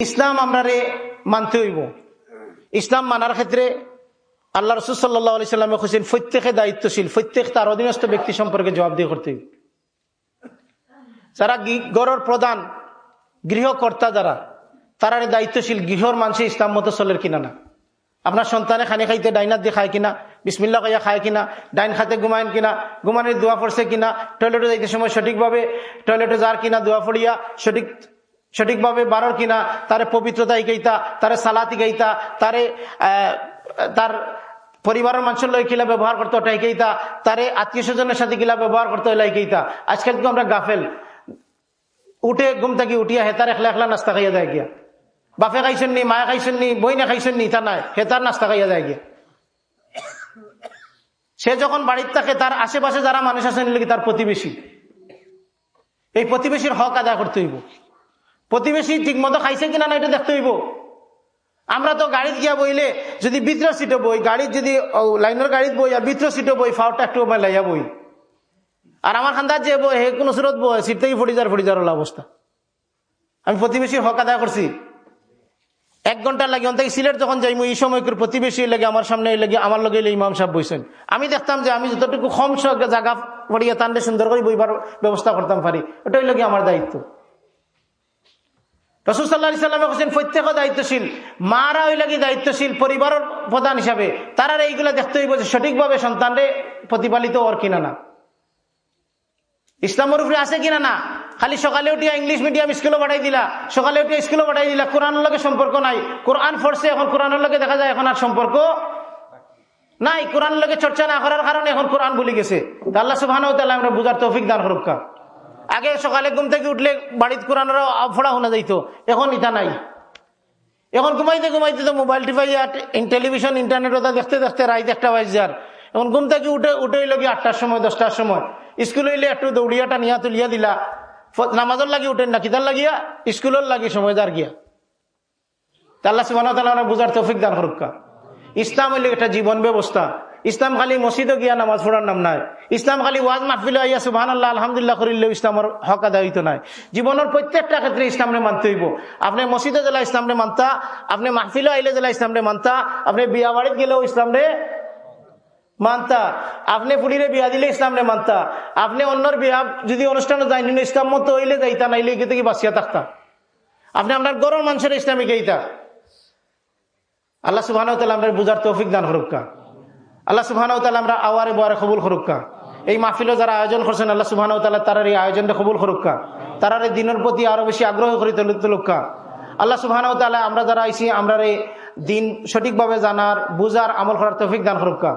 ইসলাম আমরা রে মানতে হইব। ইসলাম মানার ক্ষেত্রে আল্লাহ রসুল সাল্লাহ সাল্লামে খুশিন প্রত্যেকে দায়িত্বশীল, প্রত্যেক তার অধীনস্থ ব্যক্তি সম্পর্কে জবাব দিয়ে করতে হইব। যারা গড়ের প্রধান গৃহকর্তা যারা তারা দায়িত্বশীল গৃহর মানুষে ইসলাম মতো চলের কিনা না। আপনার সন্তানে খানি খাইতে ডাইনার দিয়ে খায় কিনা বিসমিল্লা খাইয়া খায় কিনা, ডাইন খাতে ঘুমায়ন কিনা, ঘুমানোর দোয়া পড়ছে কিনা, টয়লেটে যাইতে সময় সঠিকভাবে, টয়লেটে যার কিনা দোয়া পড়িয়া সঠিক সঠিকভাবে বারর কিনা, তারে পবিত্রতা ইকাইতা তারে সালাতি গাইতা, তারে তার পরিবারের মানুষের লয় কিলা ব্যবহার করতে ওটা ইকাইতা তারে আত্মীয় স্বজনের সাথে কিলা ব্যবহার করতে হইলা ইকাইতা আজকাল তো আমরা গাফেল। উঠে ঘুম থাকি উঠিয়া হেতার একলা একলা নাস্তা খাইয়া দেয় গিয়া। বাপে খাইছেন নি, মায়ে খাইছেন নি বই না খাইছেন নি, তা নাই, হেতার নাস্তা খাইয়া যায় গিয়া। সে যখন বাড়ির থাকে, তার আশেপাশে যারা মানুষ আছেন তার প্রতিবেশী? এই প্রতিবেশীর হক আদায় করতে হইব। প্রতিবেশী ঠিক মতো খাইছে কিনা না, এটা দেখতে হইব। আমরা তো গাড়িত গিয়া বইলে যদি বিত্র সিটে বই গাড়ির যদি লাইনের গাড়িত বই আর বিত্র সিটে বই ফাওটা একটু লাইয়া বই। আর আমার খান্দার যে বই, হে, কোনো সুরত বই, সিট থেকে ফুটি যার ফুটি যার অবস্থা। আমি প্রতিবেশীর হক আদায় করছি। এক ঘণ্টা লাগে, অন্তত সিলেট যখন যাই এই সময় প্রতিবেশী লাগে, আমার সামনে লাগে, আমার লগে ইমাম সাহেব বইছেন। আমি দেখতাম যে আমি যতটুকু কম জায়গা পড়িয়া তান্ডে সুন্দর করে বইবার ব্যবস্থা করতাম পারি। ওটাই লাগে আমার দায়িত্ব। প্রত্যেক দায়িত্বশীল। মারা ওই দায়িত্বশীল এইগুলা দেখতে প্রতিপালিত কিনা না। উপরে আছে কিনা না? খালি সকালে উঠিয়া ইংলিশ মিডিয়াম স্কুলে পাঠাই দিলা। সকালে উঠিয়া স্কুলে পাঠাই দিলা। কোরআনের লগে সম্পর্ক নাই। কোরআন ফোর্সে, এখন কোরআনের লগে দেখা যায় এখন আর সম্পর্ক নাই। কোরআনের লগে চর্চা না করার কারণে এখন কোরআন ভুলে গেছে। আল্লাহ আমরা বুঝার তৌফিক দান হরক্কা আগে সকালে ঘুম থেকে উঠলে বাড়িতে কোরআনের ফোড়া শোনা যাইতো। এখন ইটা নাই। এখন ঘুমাইতে ঘুমাইতে তো মোবাইল টিপাইয়া টেলিভিশন, ইন্টারনেট ওটা দেখতে দেখতে রাইতে একটা বাজার এখন ঘুম থেকে উঠে উঠে লগে আটটার সময়, দশটার সময়। স্কুল হইলে একটু দৌড়িয়াটা নিয়া তুলিয়া দিলা। নামাজের লাগি উঠেন না, কিতার লাগিয়া? স্কুলের লাগি সময় দার গিয়া। তাল্লা সুবাহ বুঝার তৌফিক দান হরুকা ইসলাম হইলে একটা জীবন ব্যবস্থা। ইসলাম খালি মসজিদও গিয়া নামাজ পড়ার নাম নাই। ইসলাম খালি ওয়াজ মাহফিল আইয়া সুবাহান আল্লাহ আলহামদুল্লাহ করিলেও ইসলামের হক আদায় হইতো নাই। জীবনের প্রত্যেকটা ক্ষেত্রে ইসলামরে মানতে হইব। আপনি মসজিদে জেলা ইসলামরে মানতা, আপনি মাহফিলও আইলে জেলা ইসলামরে মানতা, আপনি বিয়া বাড়িত গেলেও ইসলামরে মানতা। আপনি ফুলিরে বিয়া দিলে ইসলামরে মানতা। আপনি অন্যর বিয়া যদি অনুষ্ঠানে যাইনি ইসলাম মতো হইলে যাইতা, নাইলে গিয়ে থেকে বাঁচিয়া থাকতা। আপনি আপনার গরম মানুষের ইসলামিক এইতা আল্লাহ সুবাহ আমরা বুঝার তৌফিক দান হরুকা আল্লাহ সুবাহ আমরা আওয়ারে বয়ারে কবুল খরুকা এই মাহফিলও যারা আয়োজন করছেন, আল্লাহ সুবাহ তারার এই আয়োজনটা কবুল খরুকা তারার এই দিনের প্রতি আরও বেশি আগ্রহ করি তলুকা আল্লাহ সুবাহ আমরা যারা আইসি আমরা দিন সঠিকভাবে জানার, বুঝার, আমল করার তৌফিক দান করুকা